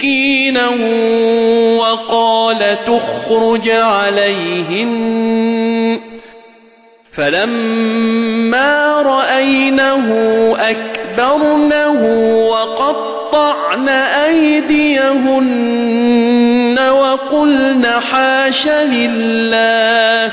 سِكِّينًا وَقَالَ تُخْرُجْ عَلَيْهِنَّ. فَلَمَّا رَأَيْنَهُ أَكْبَرْنَهُ وَقَطَّعْنَ أَيْدِيَهُنَّ وَقُلْنَ حَاشَ لِلَّهِ.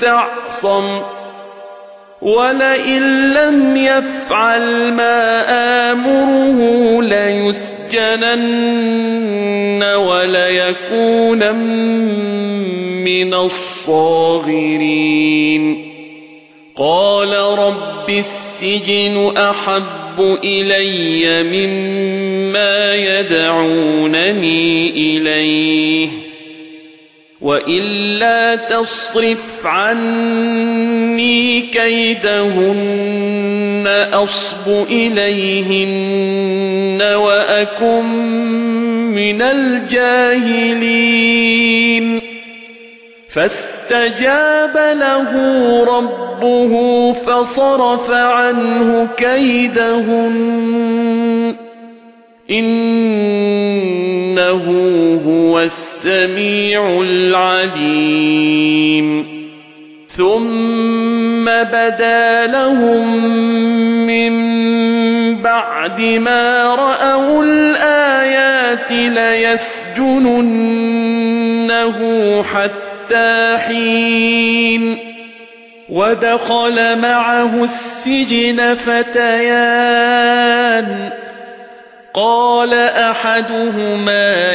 فَاسْتَعْصَمَ وَلَئِن لَّمْ يَفْعَلْ مَا آمُرُهُ لَيُسْجَنَنَّ وَلَيَكُونًا مِّنَ الصَّاغِرِينَ. قَالَ رَبِّ السِّجْنُ أَحَبُّ إِلَيَّ مِمَّا يَدْعُونَنِي إِلَيْهِ. وَإِلَّا تَصْرِفْ عَنِّي كَيْدَهُنَّ أَصْبُ إِلَيْهِنَّ وَأَكُن مِّنَ الْجَاهِلِينَ. فَاسْتَجَابَ لَهُ رَبُّهُ فَصَرَفَ عَنْهُ كَيْدَهُنَّ. إِنَّهُ هُوَ السَّمِيعُ الْعَلِيمُ. ثُمَّ بَدَا لَهُم مِّن بَعْدِ مَا رَأَوُا الْآيَاتِ لَيَسْجُنُنَّهُ حَتَّىٰ حِينٍ. وَدَخَلَ مَعَهُ السِّجْنَ فَتَيَانِ. قَالَ أَحَدُهُمَا